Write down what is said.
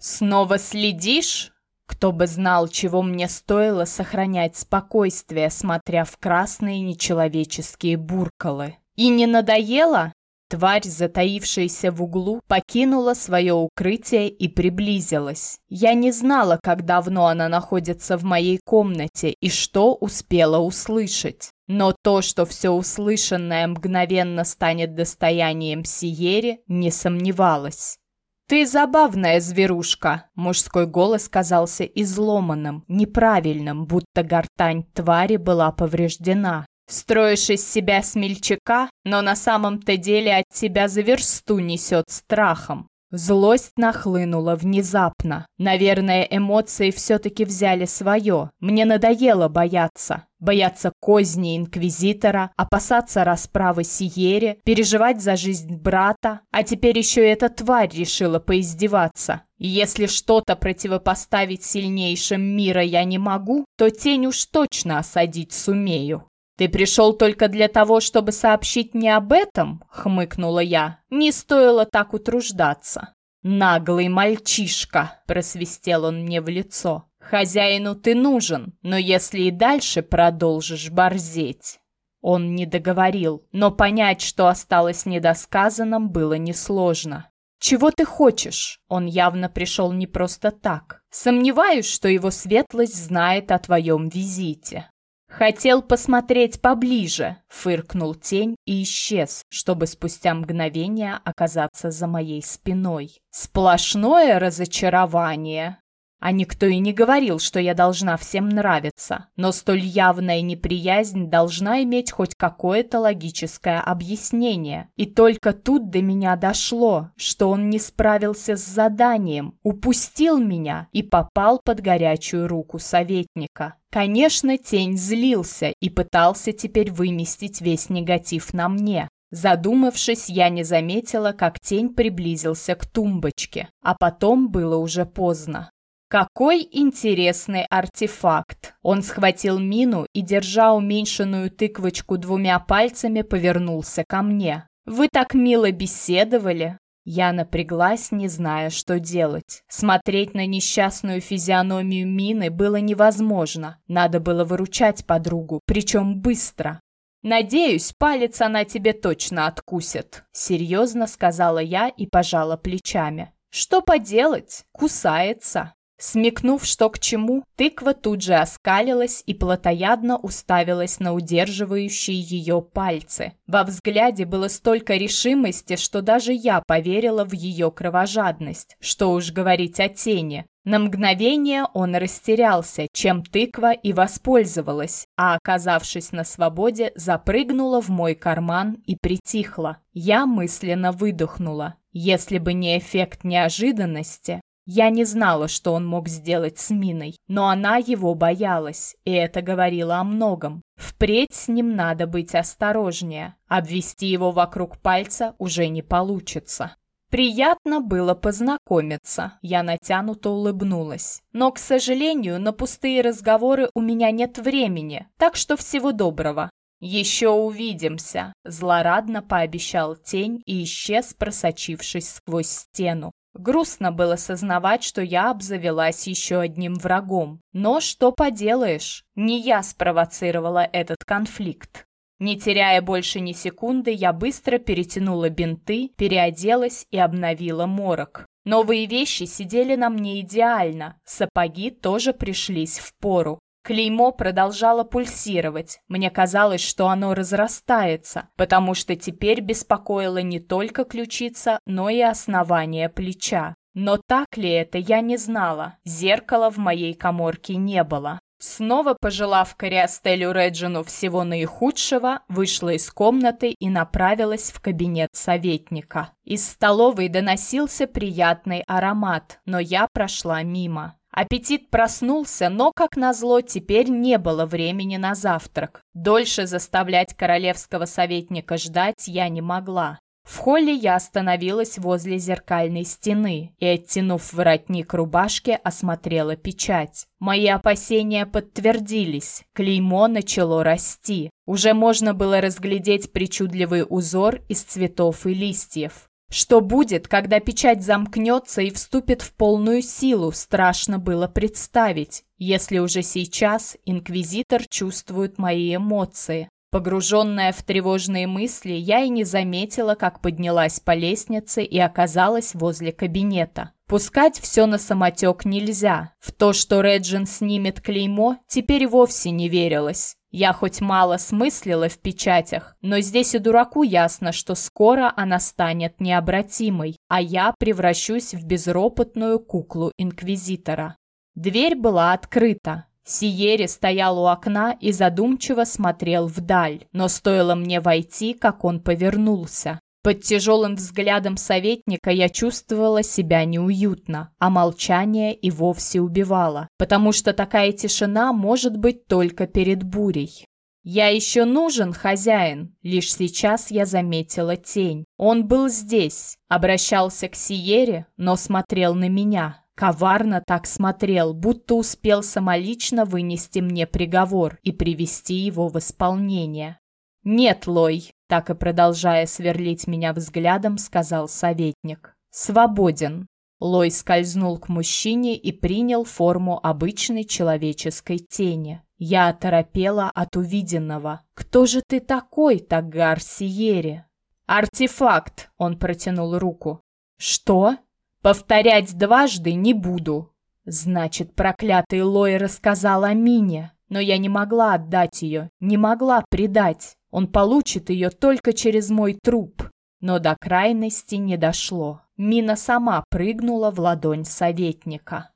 «Снова следишь?» Кто бы знал, чего мне стоило сохранять спокойствие, смотря в красные нечеловеческие буркалы. И не надоело? Тварь, затаившаяся в углу, покинула свое укрытие и приблизилась. Я не знала, как давно она находится в моей комнате и что успела услышать. Но то, что все услышанное мгновенно станет достоянием Сиери, не сомневалась. «Ты забавная зверушка!» Мужской голос казался изломанным, неправильным, будто гортань твари была повреждена. Строишь из себя смельчака, но на самом-то деле от тебя за версту несет страхом. Злость нахлынула внезапно. Наверное, эмоции все-таки взяли свое. Мне надоело бояться. Бояться козни Инквизитора, опасаться расправы Сиере, переживать за жизнь брата. А теперь еще эта тварь решила поиздеваться. Если что-то противопоставить сильнейшим мира я не могу, то тень уж точно осадить сумею. «Ты пришел только для того, чтобы сообщить мне об этом?» — хмыкнула я. «Не стоило так утруждаться». «Наглый мальчишка!» — просвистел он мне в лицо. «Хозяину ты нужен, но если и дальше продолжишь борзеть...» Он не договорил, но понять, что осталось недосказанным, было несложно. «Чего ты хочешь?» Он явно пришел не просто так. Сомневаюсь, что его светлость знает о твоем визите. «Хотел посмотреть поближе», — фыркнул тень и исчез, чтобы спустя мгновение оказаться за моей спиной. «Сплошное разочарование!» А никто и не говорил, что я должна всем нравиться. Но столь явная неприязнь должна иметь хоть какое-то логическое объяснение. И только тут до меня дошло, что он не справился с заданием, упустил меня и попал под горячую руку советника. Конечно, тень злился и пытался теперь выместить весь негатив на мне. Задумавшись, я не заметила, как тень приблизился к тумбочке, а потом было уже поздно. Какой интересный артефакт! Он схватил мину и, держа уменьшенную тыквочку двумя пальцами, повернулся ко мне. «Вы так мило беседовали!» Я напряглась, не зная, что делать. Смотреть на несчастную физиономию мины было невозможно. Надо было выручать подругу, причем быстро. «Надеюсь, палец она тебе точно откусит», — серьезно сказала я и пожала плечами. «Что поделать? Кусается». Смекнув, что к чему, тыква тут же оскалилась и плотоядно уставилась на удерживающие ее пальцы. Во взгляде было столько решимости, что даже я поверила в ее кровожадность. Что уж говорить о тени. На мгновение он растерялся, чем тыква и воспользовалась, а, оказавшись на свободе, запрыгнула в мой карман и притихла. Я мысленно выдохнула. Если бы не эффект неожиданности, я не знала, что он мог сделать с Миной, но она его боялась, и это говорило о многом. Впредь с ним надо быть осторожнее. Обвести его вокруг пальца уже не получится. Приятно было познакомиться. Я натянуто улыбнулась. Но, к сожалению, на пустые разговоры у меня нет времени, так что всего доброго. «Еще увидимся», – злорадно пообещал тень и исчез, просочившись сквозь стену. Грустно было сознавать, что я обзавелась еще одним врагом. Но что поделаешь, не я спровоцировала этот конфликт. Не теряя больше ни секунды, я быстро перетянула бинты, переоделась и обновила морок. Новые вещи сидели на мне идеально, сапоги тоже пришлись в пору. Клеймо продолжало пульсировать. Мне казалось, что оно разрастается, потому что теперь беспокоило не только ключица, но и основание плеча. Но так ли это, я не знала. Зеркала в моей коморке не было. Снова пожелав Кориастелю Реджину всего наихудшего, вышла из комнаты и направилась в кабинет советника. Из столовой доносился приятный аромат, но я прошла мимо. Аппетит проснулся, но, как назло, теперь не было времени на завтрак. Дольше заставлять королевского советника ждать я не могла. В холле я остановилась возле зеркальной стены и, оттянув воротник рубашки, осмотрела печать. Мои опасения подтвердились. Клеймо начало расти. Уже можно было разглядеть причудливый узор из цветов и листьев. Что будет, когда печать замкнется и вступит в полную силу, страшно было представить, если уже сейчас инквизитор чувствует мои эмоции. Погруженная в тревожные мысли, я и не заметила, как поднялась по лестнице и оказалась возле кабинета. Пускать все на самотек нельзя. В то, что Реджин снимет клеймо, теперь вовсе не верилось. Я хоть мало смыслила в печатях, но здесь и дураку ясно, что скоро она станет необратимой, а я превращусь в безропотную куклу Инквизитора. Дверь была открыта. Сиери стоял у окна и задумчиво смотрел вдаль, но стоило мне войти, как он повернулся. Под тяжелым взглядом советника я чувствовала себя неуютно, а молчание и вовсе убивало, потому что такая тишина может быть только перед бурей. «Я еще нужен, хозяин!» Лишь сейчас я заметила тень. Он был здесь, обращался к Сиере, но смотрел на меня. Коварно так смотрел, будто успел самолично вынести мне приговор и привести его в исполнение. «Нет, Лой, так и продолжая сверлить меня взглядом, сказал советник. «Свободен». Лой скользнул к мужчине и принял форму обычной человеческой тени. Я оторопела от увиденного. «Кто же ты такой, Тагар Сиери?» «Артефакт!» — он протянул руку. «Что?» «Повторять дважды не буду». Значит, проклятый Лой рассказал о Мине, но я не могла отдать ее, не могла предать. Он получит ее только через мой труп. Но до крайности не дошло. Мина сама прыгнула в ладонь советника.